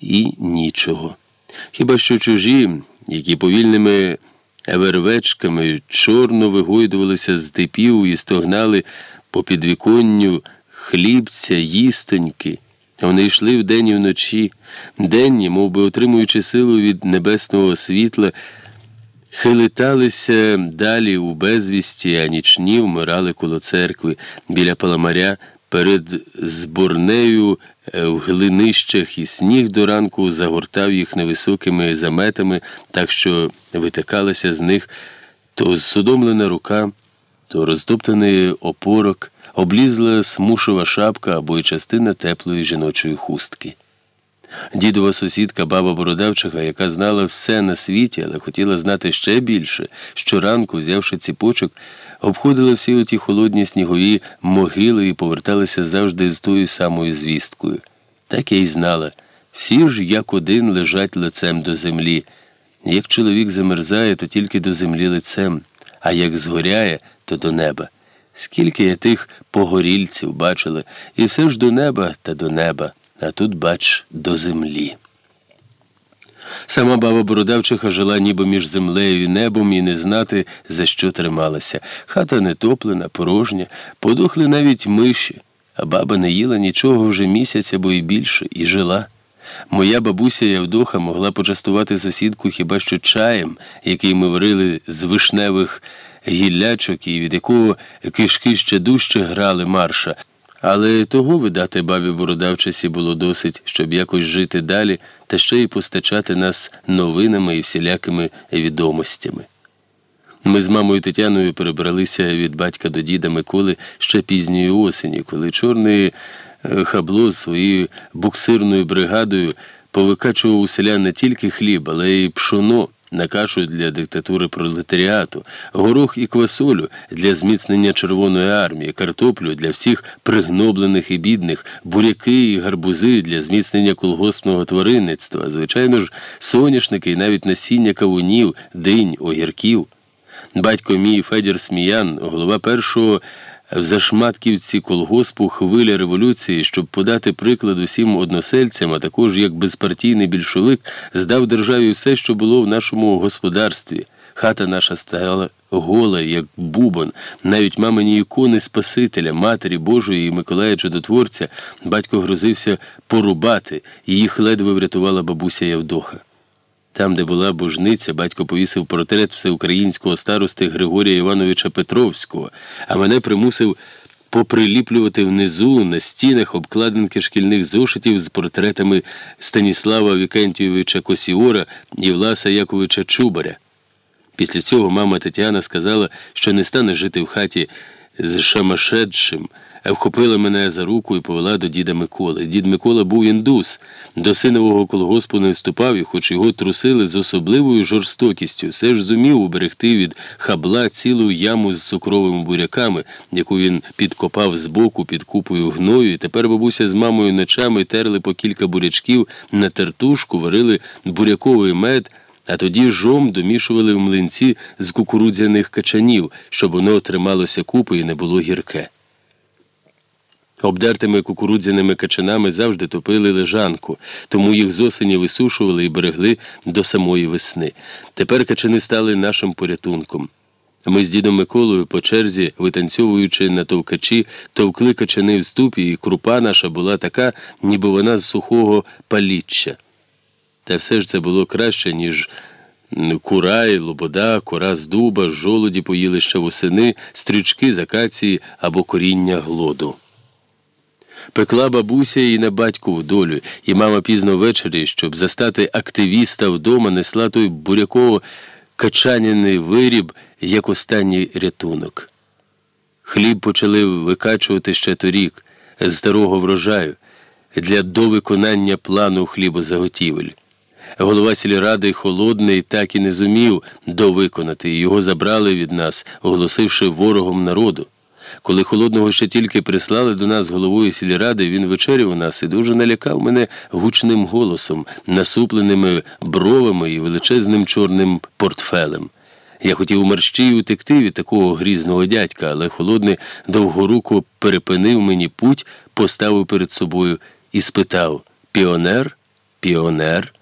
і нічого. Хіба що чужі, які повільними вервечками чорно вигойдувалися з типів і стогнали по підвіконню хлібця, їстоньки. Вони йшли вдень і вночі, денні, мов би отримуючи силу від небесного світла, хилиталися далі у безвісті, а нічні вмирали коло церкви біля паламаря перед зборнею е, в глинищах і сніг до ранку загортав їх невисокими заметами, так що витикалася з них то зсудомлена рука, то розтоптаний опорок, облізла смушова шапка або й частина теплої жіночої хустки. Дідова сусідка, баба Бородавчиха, яка знала все на світі, але хотіла знати ще більше, щоранку, взявши ціпочок, обходила всі оті холодні снігові могили і поверталася завжди з тою самою звісткою. Так я й знала. Всі ж як один лежать лицем до землі. Як чоловік замерзає, то тільки до землі лицем, а як згоряє, то до неба. Скільки я тих погорільців бачила, і все ж до неба та до неба, а тут, бач, до землі. Сама баба Бородавчиха жила ніби між землею і небом і не знати, за що трималася. Хата не топлена, порожня, подохли навіть миші, а баба не їла нічого вже місяця, бо й більше, і жила. Моя бабуся Явдоха могла почастувати сусідку хіба що чаєм, який ми варили з вишневих гіллячок і від якого кишки ще дужче грали марша. Але того, видати, бабі Бородавчасі було досить, щоб якось жити далі та ще й постачати нас новинами і всілякими відомостями. Ми з мамою Тетяною перебралися від батька до діда Миколи ще пізньої осені, коли чорний е, хабло своєю буксирною бригадою повикачував у селян не тільки хліб, але й пшоно на кашу для диктатури пролетаріату, горох і квасолю для зміцнення Червоної армії, картоплю для всіх пригноблених і бідних, буряки і гарбузи для зміцнення колгоспного тваринництва, звичайно ж, соняшники і навіть насіння кавунів, динь, огірків. Батько мій Федір Сміян, голова першого в Зашматківці колгоспу хвиля революції, щоб подати приклад усім односельцям, а також як безпартійний більшовик, здав державі все, що було в нашому господарстві. Хата наша стояла гола, як бубон, навіть мамині ікони Спасителя, Матері Божої і Миколая Чудотворця, батько грозився порубати, їх ледве врятувала бабуся Явдоха. Там, де була божниця, батько повісив портрет всеукраїнського старости Григорія Івановича Петровського, а мене примусив поприліплювати внизу на стінах обкладинки шкільних зошитів з портретами Станіслава Вікентійовича Косіора і Власа Яковича Чубаря. Після цього мама Тетяна сказала, що не стане жити в хаті з Шамашедшим вхопила мене за руку і повела до діда Миколи. Дід Микола був індус, до синового колгоспу не вступав і, хоч його трусили з особливою жорстокістю, все ж зумів уберегти від хабла цілу яму з цукровими буряками, яку він підкопав збоку під купою гною. І Тепер бабуся з мамою ночами терли по кілька бурячків на тертушку, варили буряковий мед. А тоді жом домішували в млинці з кукурудзяних качанів, щоб воно трималося купи і не було гірке. Обдертими кукурудзяними качанами завжди топили лежанку, тому їх з осені висушували і берегли до самої весни. Тепер качани стали нашим порятунком. Ми з дідом Миколою по черзі, витанцьовуючи на товкачі, товкли качани в ступі, і крупа наша була така, ніби вона з сухого паліччя. Та все ж це було краще, ніж курай, лобода, кора з дуба, жолоді поїли ще восени, стрючки з акації або коріння глоду. Пекла бабуся і на батькову долю, і мама пізно ввечері, щоб застати активіста вдома, несла той буряково качаняний виріб, як останній рятунок. Хліб почали викачувати ще торік з старого врожаю для довиконання плану хлібозаготівель. Голова сільради холодний так і не зумів довиконати, його забрали від нас, оголосивши ворогом народу. Коли холодного ще тільки прислали до нас головою сільради, він вечеряв у нас і дуже налякав мене гучним голосом, насупленими бровами і величезним чорним портфелем. Я хотів мерщій утекти від такого грізного дядька, але холодний довгоруко перепинив мені путь, поставив перед собою і спитав Піонер? піонер.